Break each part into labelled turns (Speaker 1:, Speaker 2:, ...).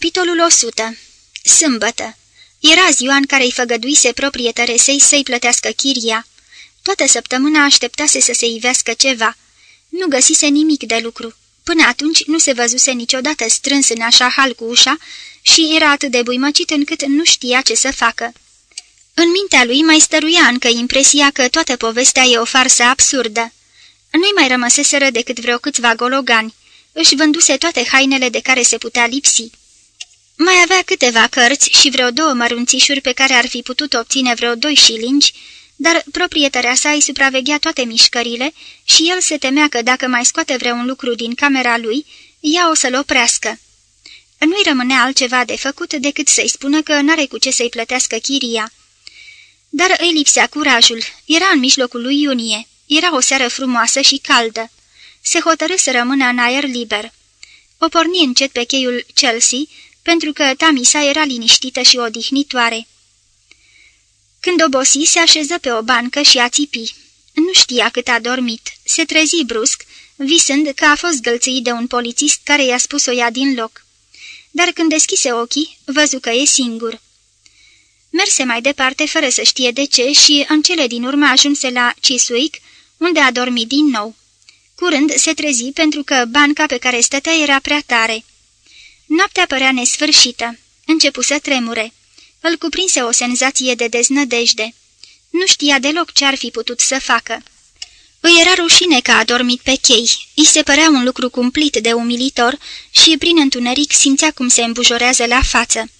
Speaker 1: Capitolul 100 Sâmbătă Era ziua în care îi făgăduise proprietăresei să-i plătească chiria. Toată săptămâna așteptase să se ivească ceva. Nu găsise nimic de lucru. Până atunci nu se văzuse niciodată strâns în așa hal cu ușa și era atât de buimăcit încât nu știa ce să facă. În mintea lui mai stăruia încă impresia că toată povestea e o farsă absurdă. Nu-i mai rămăseseră decât vreo câțiva gologani. Își vânduse toate hainele de care se putea lipsi. Mai avea câteva cărți și vreo două mărunțișuri pe care ar fi putut obține vreo doi șilingi, dar proprietarea sa îi supraveghea toate mișcările și el se temea că dacă mai scoate vreun lucru din camera lui, ea o să-l oprească. Nu-i rămânea altceva de făcut decât să-i spună că n-are cu ce să-i plătească chiria. Dar îi lipsea curajul. Era în mijlocul lui iunie. Era o seară frumoasă și caldă. Se hotărâ să rămână în aer liber. O porni încet pe cheiul Chelsea, pentru că Tamisa era liniștită și odihnitoare. Când obosi, se așeză pe o bancă și a țipi. Nu știa cât a dormit. Se trezi brusc, visând că a fost gălțâit de un polițist care i-a spus o ia din loc. Dar când deschise ochii, văzu că e singur. Merse mai departe fără să știe de ce și în cele din urmă ajunse la Chiswick, unde a dormit din nou. Curând se trezi pentru că banca pe care stătea era prea tare. Noaptea părea nesfârșită. Începu să tremure. Îl cuprinse o senzație de deznădejde. Nu știa deloc ce ar fi putut să facă. Îi era rușine că a dormit pe chei. Îi se părea un lucru cumplit de umilitor și prin întuneric simțea cum se îmbujorează la față.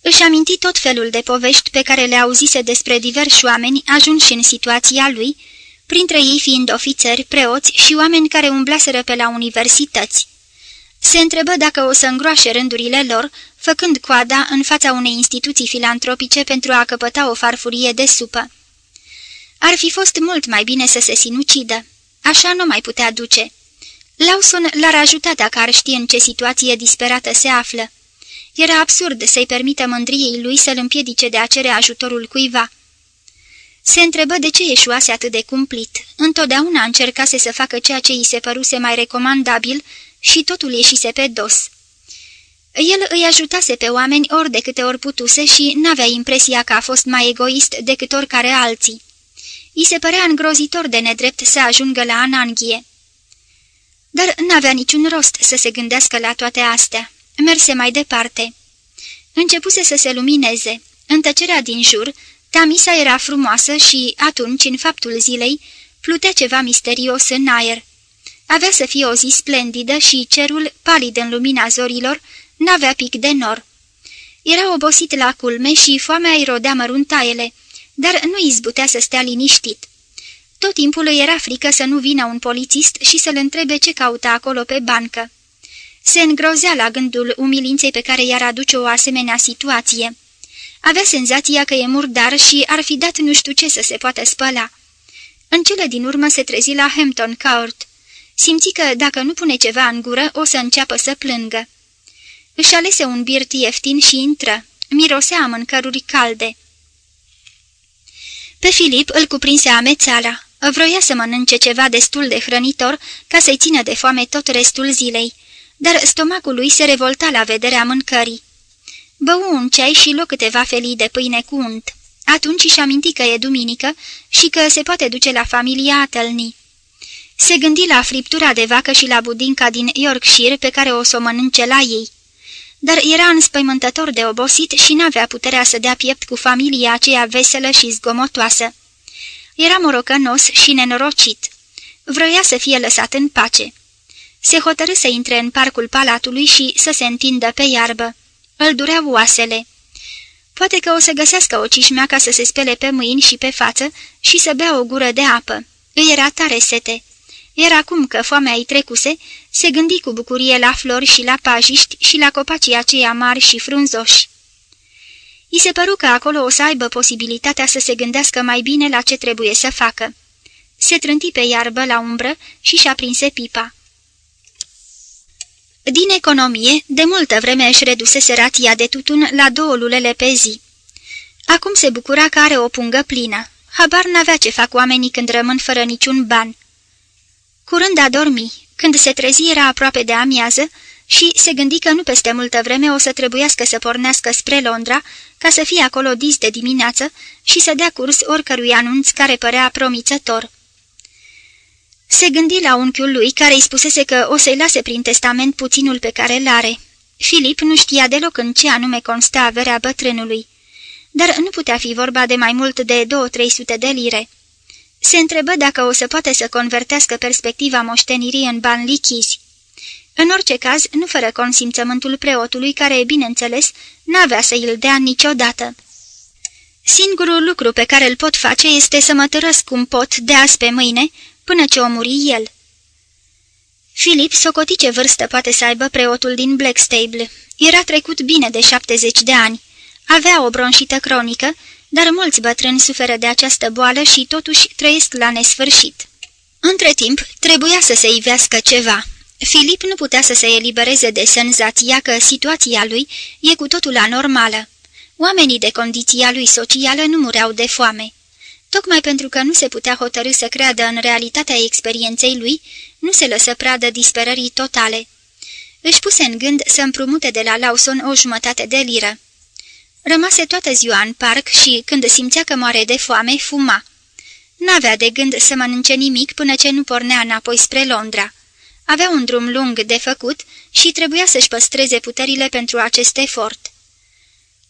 Speaker 1: Își aminti tot felul de povești pe care le auzise despre diversi oameni ajunși în situația lui, printre ei fiind ofițeri, preoți și oameni care umblaseră pe la universități. Se întrebă dacă o să îngroașe rândurile lor, făcând coada în fața unei instituții filantropice pentru a căpăta o farfurie de supă. Ar fi fost mult mai bine să se sinucidă. Așa nu mai putea duce. Lawson l-ar ajuta dacă ar ști în ce situație disperată se află. Era absurd să-i permită mândriei lui să-l împiedice de a cere ajutorul cuiva. Se întrebă de ce ieșuase atât de cumplit. Întotdeauna încercase să facă ceea ce îi se păruse mai recomandabil și totul ieșise pe dos. El îi ajutase pe oameni ori de câte ori putuse și n-avea impresia că a fost mai egoist decât oricare alții. I se părea îngrozitor de nedrept să ajungă la ananghie. Dar n-avea niciun rost să se gândească la toate astea. Merse mai departe. Începuse să se lumineze. În tăcerea din jur, Tamisa era frumoasă și, atunci, în faptul zilei, plutea ceva misterios în aer. Avea să fie o zi splendidă și cerul, palid în lumina zorilor, n-avea pic de nor. Era obosit la culme și foamea îi rodea măruntaiele, dar nu izbutea să stea liniștit. Tot timpul îi era frică să nu vină un polițist și să-l întrebe ce cauta acolo pe bancă. Se îngrozea la gândul umilinței pe care i-ar aduce o asemenea situație. Avea senzația că e murdar și ar fi dat nu știu ce să se poată spăla. În cele din urmă se trezi la Hampton Court. Simți că dacă nu pune ceva în gură, o să înceapă să plângă. Își alese un birt ieftin și intră. Mirosea mâncăruri calde. Pe Filip îl cuprinse amețeala. Vroia să mănânce ceva destul de hrănitor ca să-i țină de foame tot restul zilei, dar stomacul lui se revolta la vederea mâncării. Bău un ceai și luă câteva felii de pâine cu unt. Atunci își aminti că e duminică și că se poate duce la familia Atălni. Se gândi la friptura de vacă și la budinca din Yorkshire pe care o să o mănânce la ei. Dar era înspăimântător de obosit și n-avea puterea să dea piept cu familia aceea veselă și zgomotoasă. Era morocănos și nenorocit. Vroia să fie lăsat în pace. Se hotărâ să intre în parcul palatului și să se întindă pe iarbă. Îl dureau oasele. Poate că o să găsească o cișmea ca să se spele pe mâini și pe față și să bea o gură de apă. Îi era tare sete. Iar acum că foamea îi trecuse, se gândi cu bucurie la flori și la pajiști și la copacii aceia mari și frunzoși. I se păru că acolo o să aibă posibilitatea să se gândească mai bine la ce trebuie să facă. Se trânti pe iarbă la umbră și și-a prinse pipa. Din economie, de multă vreme își redusese rația de tutun la două lulele pe zi. Acum se bucura că are o pungă plină. Habar n-avea ce fac oamenii când rămân fără niciun ban. Curând a dormi. Când se trezi era aproape de amiază și se gândi că nu peste multă vreme o să trebuiască să pornească spre Londra ca să fie acolo dis de dimineață și să dea curs oricărui anunț care părea promițător. Se gândi la unchiul lui care îi spusese că o să-i lase prin testament puținul pe care îl are. Filip nu știa deloc în ce anume constă averea bătrânului, dar nu putea fi vorba de mai mult de două-trei sute de lire. Se întrebă dacă o să poate să convertească perspectiva moștenirii în bani lichizi. În orice caz, nu fără consimțământul preotului, care, bineînțeles, n-avea să îl dea niciodată. Singurul lucru pe care îl pot face este să mă tărăsc cum pot de azi pe mâine, până ce o muri el. Filip socoti ce vârstă poate să aibă preotul din Blackstable. Era trecut bine de 70 de ani. Avea o bronșită cronică, dar mulți bătrâni suferă de această boală și totuși trăiesc la nesfârșit. Între timp, trebuia să se ivească ceva. Filip nu putea să se elibereze de senzația că situația lui e cu totul anormală. Oamenii de condiția lui socială nu mureau de foame. Tocmai pentru că nu se putea hotărâ să creadă în realitatea experienței lui, nu se lăsă pradă disperării totale. Își puse în gând să împrumute de la Lawson o jumătate de liră. Rămase toată ziua în parc și, când simțea că moare de foame, fuma. N-avea de gând să mănânce nimic până ce nu pornea înapoi spre Londra. Avea un drum lung de făcut și trebuia să-și păstreze puterile pentru acest efort.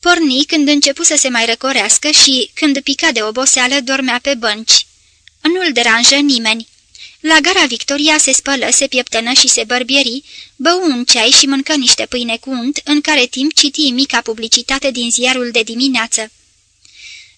Speaker 1: Porni când începu să se mai răcorească și, când pica de oboseală, dormea pe bănci. Nu-l deranjă nimeni. La gara Victoria se spălă, se pieptănă și se bărbieri, bău un ceai și mâncă niște pâine cu unt, în care timp citi mica publicitate din ziarul de dimineață.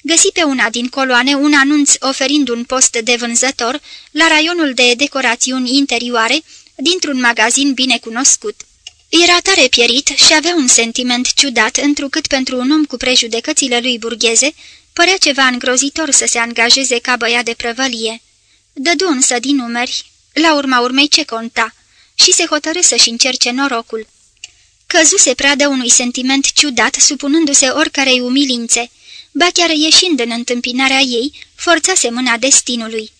Speaker 1: Găsi pe una din coloane un anunț oferind un post de vânzător la raionul de decorațiuni interioare dintr-un magazin bine cunoscut. Era tare pierit și avea un sentiment ciudat, întrucât pentru un om cu prejudecățile lui burgheze, părea ceva îngrozitor să se angajeze ca băiat de prăvălie. Dădu însă din numeri, la urma urmei ce conta, și se hotărâ să-și încerce norocul. Căzuse pradă unui sentiment ciudat, supunându-se oricărei umilințe, ba chiar ieșind în întâmpinarea ei, forțase mâna destinului.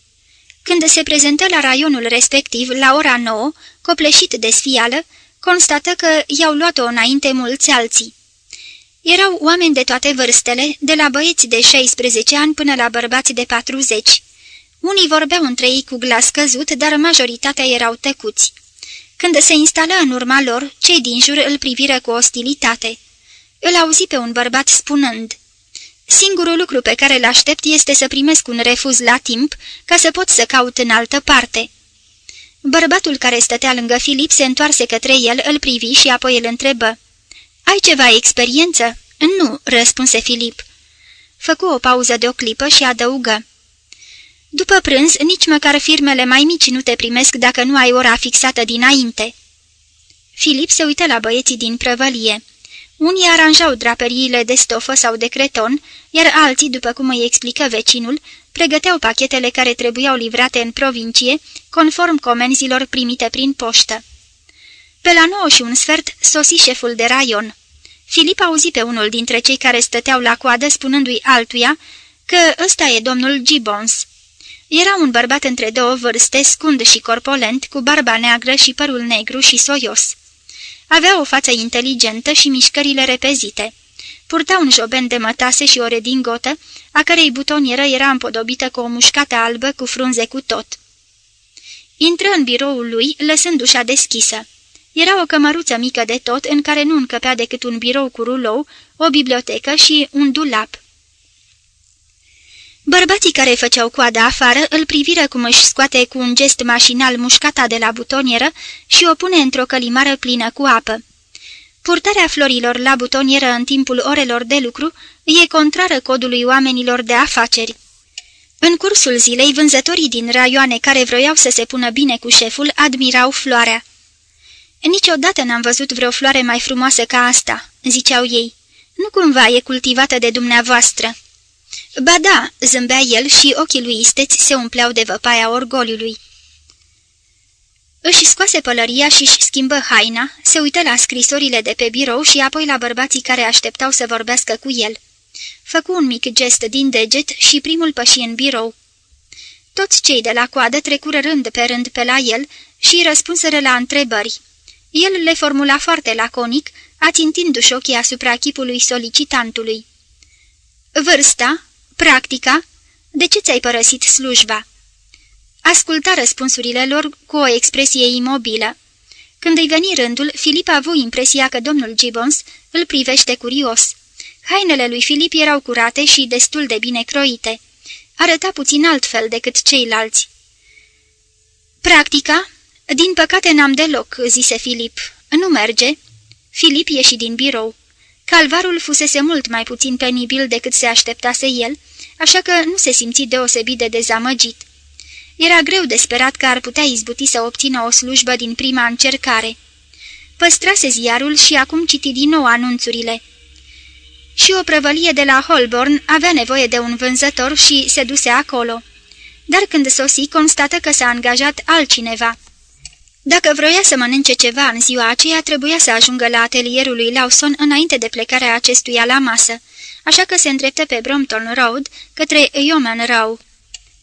Speaker 1: Când se prezentă la raionul respectiv, la ora nouă, copleșit de sfială, constată că i-au luat-o înainte mulți alții. Erau oameni de toate vârstele, de la băieți de 16 ani până la bărbați de 40. Unii vorbeau între ei cu glas căzut, dar majoritatea erau tăcuți. Când se instală în urma lor, cei din jur îl priviră cu ostilitate. Îl auzi pe un bărbat spunând, Singurul lucru pe care îl aștept este să primesc un refuz la timp, ca să pot să caut în altă parte." Bărbatul care stătea lângă Filip se întoarse către el, îl privi și apoi îl întrebă. Ai ceva experiență?" Nu," răspunse Filip. Făcu o pauză de o clipă și adăugă. După prânz, nici măcar firmele mai mici nu te primesc dacă nu ai ora fixată dinainte." Filip se uită la băieții din prăvălie. Unii aranjau draperiile de stofă sau de creton, iar alții, după cum îi explică vecinul, pregăteau pachetele care trebuiau livrate în provincie, conform comenzilor primite prin poștă. Pe la nouă și un sfert sosi șeful de raion. Filip auzi pe unul dintre cei care stăteau la coadă spunându-i altuia că ăsta e domnul Gibbons. Era un bărbat între două vârste, scund și corpolent, cu barba neagră și părul negru și soios. Avea o față inteligentă și mișcările repezite. Purta un joben de mătase și o redingotă, a cărei butonieră era împodobită cu o mușcată albă cu frunze cu tot. Intră în biroul lui, lăsând ușa deschisă. Era o cămăruță mică de tot, în care nu încăpea decât un birou cu rulou, o bibliotecă și un dulap. Bărbații care făceau coada afară îl priviră cum își scoate cu un gest mașinal mușcata de la butonieră și o pune într-o călimară plină cu apă. Purtarea florilor la butonieră în timpul orelor de lucru e contrară codului oamenilor de afaceri. În cursul zilei, vânzătorii din raioane care vroiau să se pună bine cu șeful admirau floarea. Niciodată n-am văzut vreo floare mai frumoasă ca asta," ziceau ei. Nu cumva e cultivată de dumneavoastră." Ba da," zâmbea el și ochii lui isteți se umpleau de văpaia orgoliului. Își scoase pălăria și își schimbă haina, se uită la scrisorile de pe birou și apoi la bărbații care așteptau să vorbească cu el. Făcu un mic gest din deget și primul păși în birou. Toți cei de la coadă trecură rând pe rând pe la el și răspunseră la întrebări. El le formula foarte laconic, ațintindu-și ochii asupra chipului solicitantului. Vârsta? Practica? De ce ți-ai părăsit slujba?" Asculta răspunsurile lor cu o expresie imobilă. Când îi veni rândul, Filip a avut impresia că domnul Gibbons îl privește curios. Hainele lui Filip erau curate și destul de bine croite. Arăta puțin altfel decât ceilalți. Practica? Din păcate n-am deloc," zise Filip. Nu merge." Filip ieși din birou. Calvarul fusese mult mai puțin penibil decât se așteptase el, așa că nu se simți deosebit de dezamăgit. Era greu de sperat că ar putea izbuti să obțină o slujbă din prima încercare. Păstrase ziarul și acum citi din nou anunțurile. Și o prăvălie de la Holborn avea nevoie de un vânzător și se duse acolo. Dar când sosi, constată că s-a angajat altcineva. Dacă vroia să mănânce ceva în ziua aceea, trebuia să ajungă la atelierul lui Lawson înainte de plecarea acestuia la masă, așa că se îndreptă pe Brompton Road către Yeoman Row.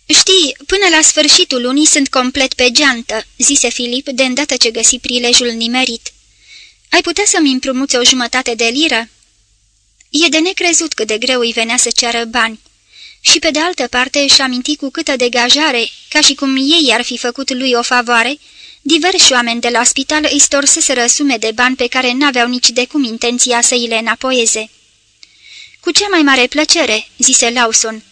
Speaker 1: Știi, până la sfârșitul lunii sunt complet pe geantă," zise Filip, de îndată ce găsi prilejul nimerit. Ai putea să-mi împrumuți o jumătate de liră?" E de necrezut cât de greu îi venea să ceară bani. Și pe de altă parte își aminti cu câtă degajare, ca și cum ei ar fi făcut lui o favoare, diversi oameni de la spital îi storseseră sume de bani pe care n-aveau nici de cum intenția să îi le înapoieze. Cu cea mai mare plăcere," zise Lawson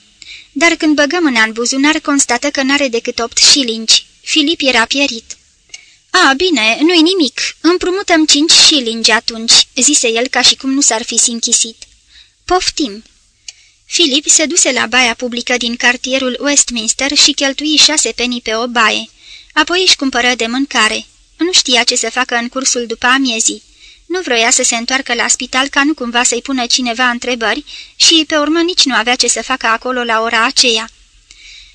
Speaker 1: dar când băgăm mâna în buzunar, constată că n-are decât opt șilingi. Filip era pierit. A, bine, nu-i nimic. Împrumutăm cinci șilingi atunci," zise el ca și cum nu s-ar fi sinchisit. Poftim." Filip se duse la baia publică din cartierul Westminster și cheltui șase penii pe o baie. Apoi își cumpără de mâncare. Nu știa ce să facă în cursul după amiezii. Nu vroia să se întoarcă la spital ca nu cumva să-i pună cineva întrebări și pe urmă nici nu avea ce să facă acolo la ora aceea.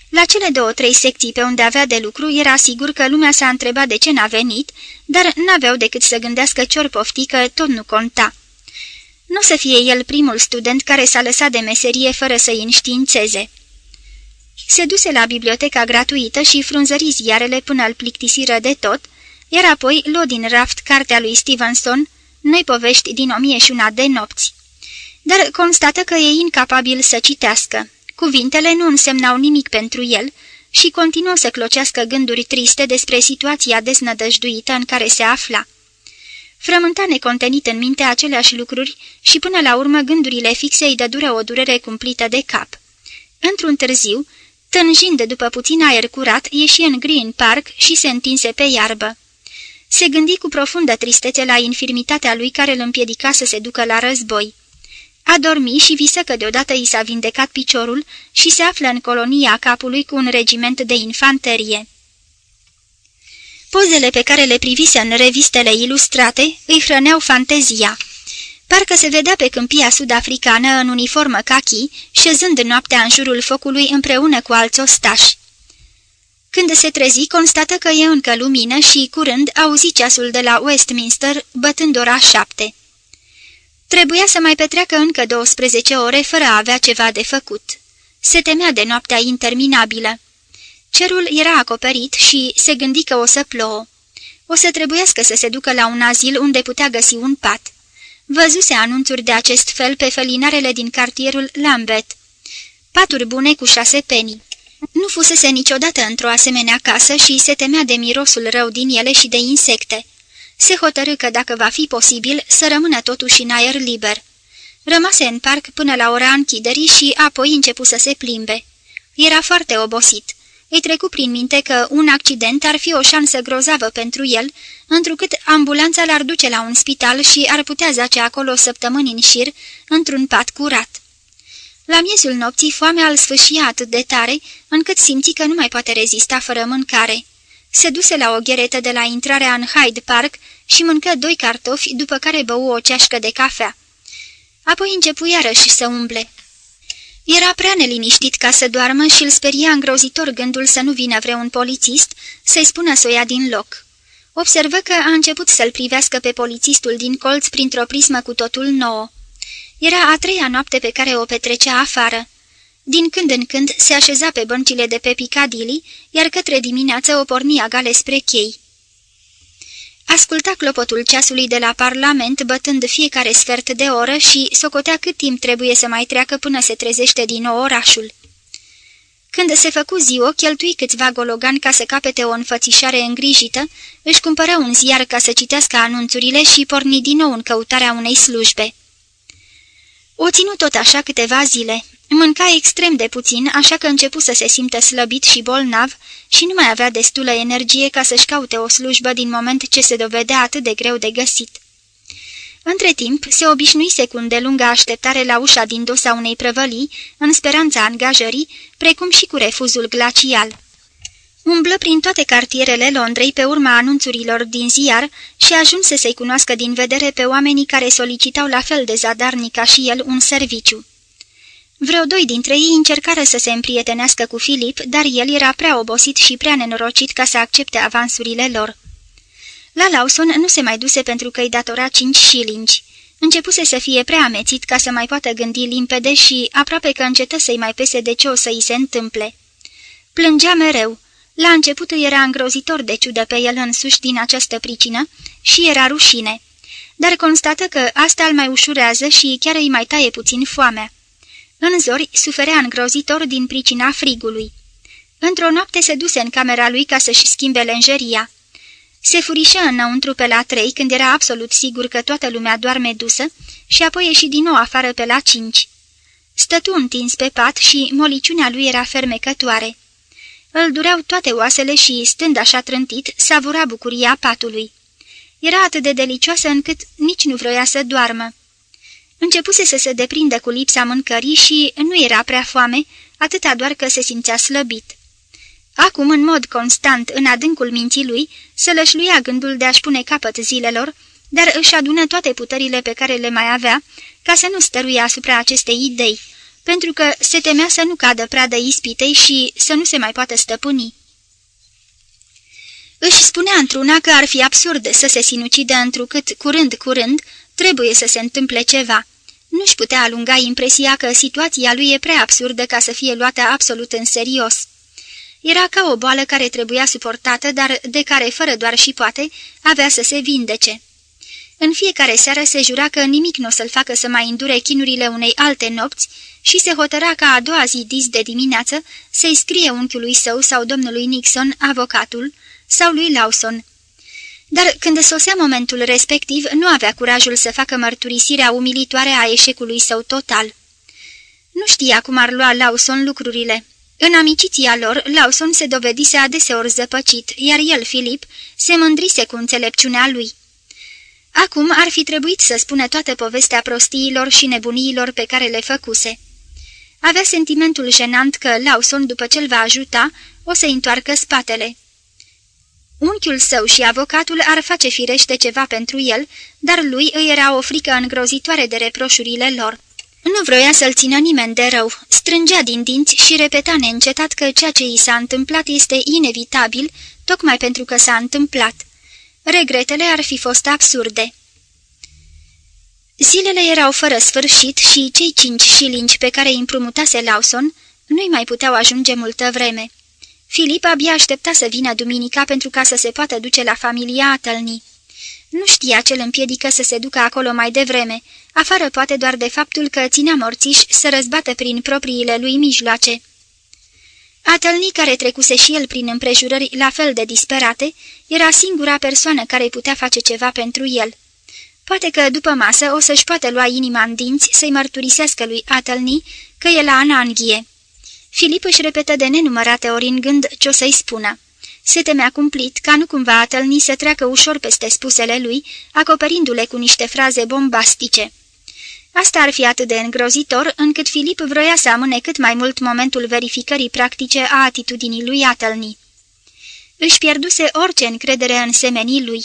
Speaker 1: La cele două-trei secții pe unde avea de lucru, era sigur că lumea s-a întrebat de ce n-a venit, dar n-aveau decât să gândească cior pofti că tot nu conta. Nu să fie el primul student care s-a lăsat de meserie fără să-i înștiințeze. Se duse la biblioteca gratuită și frunzări ziarele până îl plictisiră de tot, iar apoi luă din raft cartea lui Stevenson, noi povești din o mie și una de nopți. Dar constată că e incapabil să citească. Cuvintele nu însemnau nimic pentru el și continuă să clocească gânduri triste despre situația desnădăjduită în care se afla. Frământa necontenit în minte aceleași lucruri și până la urmă gândurile fixe îi dădură o durere cumplită de cap. Într-un târziu, tânjind după puțin aer curat, ieși în Green Park și se întinse pe iarbă. Se gândi cu profundă tristețe la infirmitatea lui care îl împiedica să se ducă la război. A dormi și visă că deodată i s-a vindecat piciorul și se află în colonia capului cu un regiment de infanterie. Pozele pe care le privise în revistele ilustrate îi hrăneau fantezia. Parcă se vedea pe câmpia sud-africană în uniformă cachi, șezând noaptea în jurul focului împreună cu alți ostași. Când se trezi, constată că e încă lumină și, curând, auzi ceasul de la Westminster bătând ora șapte. Trebuia să mai petreacă încă 12 ore fără a avea ceva de făcut. Se temea de noaptea interminabilă. Cerul era acoperit și se gândi că o să plouă. O să trebuiască să se ducă la un azil unde putea găsi un pat. Văzuse anunțuri de acest fel pe felinarele din cartierul Lambeth. Paturi bune cu șase penii. Nu fusese niciodată într-o asemenea casă și se temea de mirosul rău din ele și de insecte. Se hotărâ că dacă va fi posibil să rămână totuși în aer liber. Rămase în parc până la ora închiderii și apoi începu să se plimbe. Era foarte obosit. Îi trecu prin minte că un accident ar fi o șansă grozavă pentru el, întrucât ambulanța l-ar duce la un spital și ar putea zace acolo săptămâni în șir, într-un pat curat. La miezul nopții, foamea îl sfâșia atât de tare, încât simți că nu mai poate rezista fără mâncare. Se duse la o gheretă de la intrarea în Hyde Park și mâncă doi cartofi, după care bău o ceașcă de cafea. Apoi începu iarăși să umble. Era prea neliniștit ca să doarmă și îl speria îngrozitor gândul să nu vină vreun polițist să-i spună să o ia din loc. Observă că a început să-l privească pe polițistul din colț printr-o prismă cu totul nouă. Era a treia noapte pe care o petrecea afară. Din când în când se așeza pe băncile de pe Piccadilly, iar către dimineață o pornia gale spre chei. Asculta clopotul ceasului de la Parlament, bătând fiecare sfert de oră și socotea cât timp trebuie să mai treacă până se trezește din nou orașul. Când se făcu ziua, cheltui câțiva gologani ca să capete o înfățișare îngrijită, își cumpără un ziar ca să citească anunțurile și porni din nou în căutarea unei slujbe. O ținu tot așa câteva zile. Mânca extrem de puțin, așa că începu să se simtă slăbit și bolnav și nu mai avea destulă energie ca să-și caute o slujbă din moment ce se dovedea atât de greu de găsit. Între timp, se obișnuise cu îndelungă așteptare la ușa din dosa unei prăvălii, în speranța angajării, precum și cu refuzul glacial. Umblă prin toate cartierele Londrei pe urma anunțurilor din ziar și ajunse să-i cunoască din vedere pe oamenii care solicitau la fel de zadarnic ca și el un serviciu. Vreo doi dintre ei încercară să se împrietenească cu Filip, dar el era prea obosit și prea nenorocit ca să accepte avansurile lor. La Lawson nu se mai duse pentru că îi datora cinci șilingi. Începuse să fie prea amețit ca să mai poată gândi limpede și aproape că încetă să-i mai pese de ce o să-i se întâmple. Plângea mereu. La început îi era îngrozitor de ciudă pe el însuși din această pricină și era rușine. Dar constată că asta îl mai ușurează și chiar îi mai taie puțin foamea. În zori suferea îngrozitor din pricina frigului. Într-o noapte se duse în camera lui ca să-și schimbe lenjeria. Se furișă înăuntru pe la trei, când era absolut sigur că toată lumea doarme dusă, și apoi ieși din nou afară pe la cinci. Stătu întins pe pat și moliciunea lui era fermecătoare. Îl dureau toate oasele și, stând așa trântit, savura bucuria patului. Era atât de delicioasă încât nici nu vroia să doarmă. Începuse să se deprindă cu lipsa mâncării și nu era prea foame, atâta doar că se simțea slăbit. Acum, în mod constant, în adâncul minții lui, se lășluia gândul de a-și pune capăt zilelor, dar își adună toate puterile pe care le mai avea, ca să nu stăruie asupra acestei idei, pentru că se temea să nu cadă pradă ispitei și să nu se mai poată stăpâni. Își spunea într-una că ar fi absurd să se sinucidă întrucât, curând-curând, trebuie să se întâmple ceva. Nu-și putea alunga impresia că situația lui e prea absurdă ca să fie luată absolut în serios. Era ca o boală care trebuia suportată, dar de care, fără doar și poate, avea să se vindece. În fiecare seară se jura că nimic nu o să-l facă să mai îndure chinurile unei alte nopți și se hotăra ca a doua zi dis de dimineață să-i scrie unchiului său sau domnului Nixon, avocatul, sau lui Lawson. Dar când sosea momentul respectiv, nu avea curajul să facă mărturisirea umilitoare a eșecului său total. Nu știa cum ar lua Lawson lucrurile. În amiciția lor, Lawson se dovedise adeseori zăpăcit, iar el, Filip, se mândrise cu înțelepciunea lui. Acum ar fi trebuit să spună toată povestea prostiilor și nebuniilor pe care le făcuse. Avea sentimentul jenant că Lawson, după ce-l va ajuta, o să întoarcă spatele. Unchiul său și avocatul ar face firește ceva pentru el, dar lui îi era o frică îngrozitoare de reproșurile lor. Nu vroia să-l țină nimeni de rău, strângea din dinți și repeta neîncetat că ceea ce i s-a întâmplat este inevitabil, tocmai pentru că s-a întâmplat. Regretele ar fi fost absurde. Zilele erau fără sfârșit și cei cinci șilingi pe care îi împrumutase Lawson nu-i mai puteau ajunge multă vreme. Filip abia aștepta să vină duminica pentru ca să se poată duce la familia Atălnii. Nu știa ce îl împiedică să se ducă acolo mai devreme, afară poate doar de faptul că ținea morțiș să răzbată prin propriile lui mijloace. Atălni, care trecuse și el prin împrejurări la fel de disperate, era singura persoană care putea face ceva pentru el. Poate că după masă o să-și poată lua inima în dinți să-i mărturisească lui Atălni că e la ananghie. Filip își repetă de nenumărate ori în gând ce o să-i spună. Se temea cumplit ca nu cumva Atălni să treacă ușor peste spusele lui, acoperindu-le cu niște fraze bombastice. Asta ar fi atât de îngrozitor, încât Filip vroia să amâne cât mai mult momentul verificării practice a atitudinii lui Atălni. Își pierduse orice încredere în semenii lui.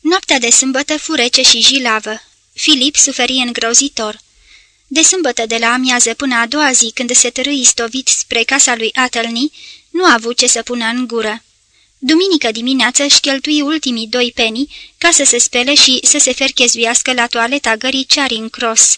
Speaker 1: Noaptea de sâmbătă furece și jilavă. Filip suferi îngrozitor. De sâmbătă de la amiază până a doua zi, când se târâi stovit spre casa lui Atălni, nu a avut ce să pună în gură. Duminică dimineață își cheltui ultimii doi penii ca să se spele și să se ferchezuiască la toaleta gării Charing Cross.